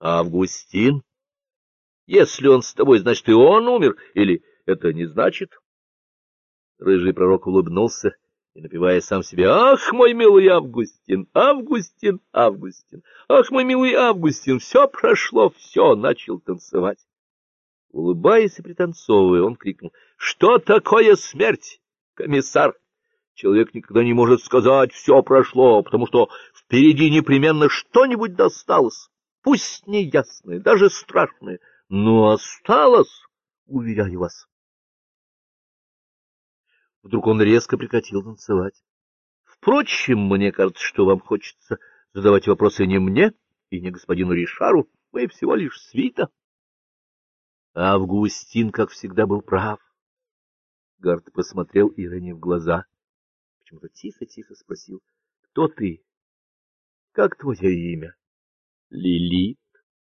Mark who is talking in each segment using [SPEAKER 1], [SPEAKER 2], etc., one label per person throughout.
[SPEAKER 1] А Августин? Если он с тобой, значит, и он умер, или это не значит? Рыжий пророк улыбнулся и, напевая сам себе, «Ах, мой милый Августин, Августин, Августин, ах, мой милый Августин, все прошло, все!» начал танцевать. Улыбаясь и пританцовывая, он крикнул, «Что такое смерть, комиссар?» Человек никогда не может сказать «все прошло», потому что впереди непременно что-нибудь досталось, пусть неясное, даже страшное, но осталось, уверяю вас. Вдруг он резко прекратил танцевать. Впрочем, мне кажется, что вам хочется задавать вопросы не мне и не господину Ришару, мы всего лишь свита. Августин, как всегда, был прав. Гард посмотрел Ирене в глаза почему-то тихо-тихо спросил, — Кто ты? Как твое имя? — Лилит.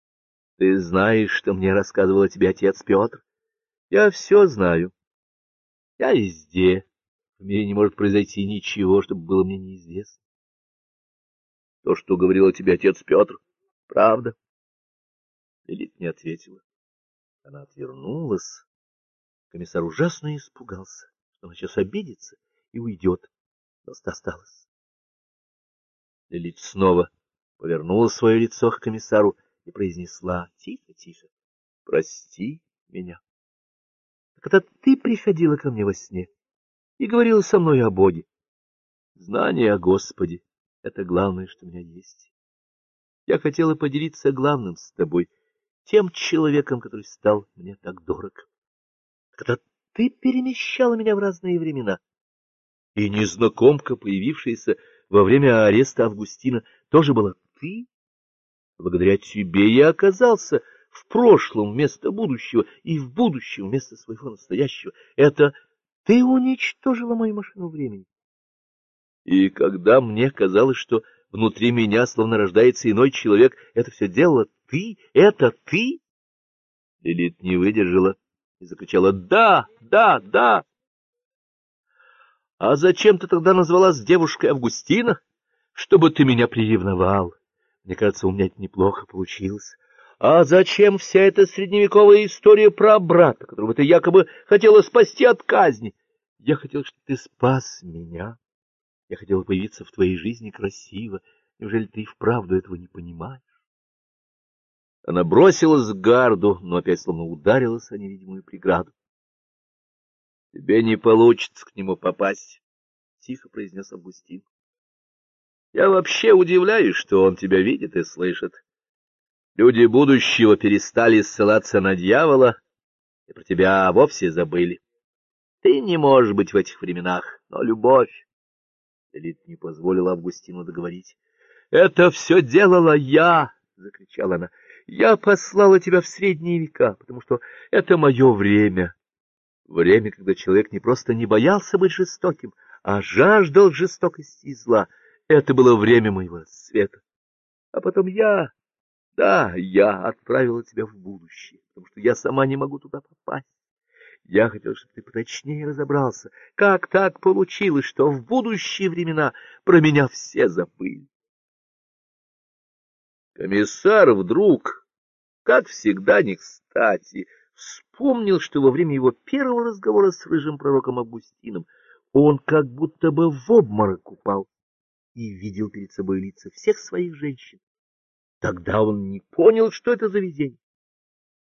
[SPEAKER 1] — Ты знаешь, что мне рассказывал о тебе отец Петр? — Я все знаю. Я везде. В мире не может произойти ничего, чтобы было мне неизвестно. То, что говорил о тебе отец Петр, правда? Лилит не ответила. Она отвернулась. Комиссар ужасно испугался, что она сейчас обидится и уйдет просто осталось. Лилит снова повернула свое лицо к комиссару и произнесла тихо-тихо, — Прости меня. Когда ты приходила ко мне во сне и говорила со мной о Боге, знание о Господе — это главное, что у меня есть. Я хотела поделиться главным с тобой, тем человеком, который стал мне так дорог. Когда ты перемещала меня в разные времена, и незнакомка, появившаяся во время ареста Августина, тоже была ты? Благодаря тебе я оказался в прошлом вместо будущего и в будущем вместо своего настоящего. Это ты уничтожила мою машину времени. И когда мне казалось, что внутри меня словно рождается иной человек, это все делала ты? Это ты? Лилит не выдержала и закричала «Да! Да! Да!» А зачем ты тогда назвалась девушкой Августина? Чтобы ты меня приревновал. Мне кажется, у меня это неплохо получилось. А зачем вся эта средневековая история про брата, которого ты якобы хотела спасти от казни? Я хотел, чтобы ты спас меня. Я хотела появиться в твоей жизни красиво. Неужели ты и вправду этого не понимаешь? Она бросилась к гарду, но опять словно ударилась о невидимую преграду. — Тебе не получится к нему попасть, — тихо произнес Августин. — Я вообще удивляюсь, что он тебя видит и слышит. Люди будущего перестали ссылаться на дьявола и про тебя вовсе забыли. Ты не можешь быть в этих временах, но любовь... Элит не позволила Августину договорить. — Это все делала я! — закричала она. — Я послала тебя в средние века, потому что это мое время. Время, когда человек не просто не боялся быть жестоким, а жаждал жестокости и зла. Это было время моего света. А потом я, да, я отправила тебя в будущее, потому что я сама не могу туда попасть. Я хотел, чтобы ты поточнее разобрался, как так получилось, что в будущие времена про меня все забыли. Комиссар вдруг, как всегда не кстати, вспомнил, что во время его первого разговора с рыжим пророком Августином он как будто бы в обморок упал и видел перед собой лица всех своих женщин. Тогда он не понял, что это за видение.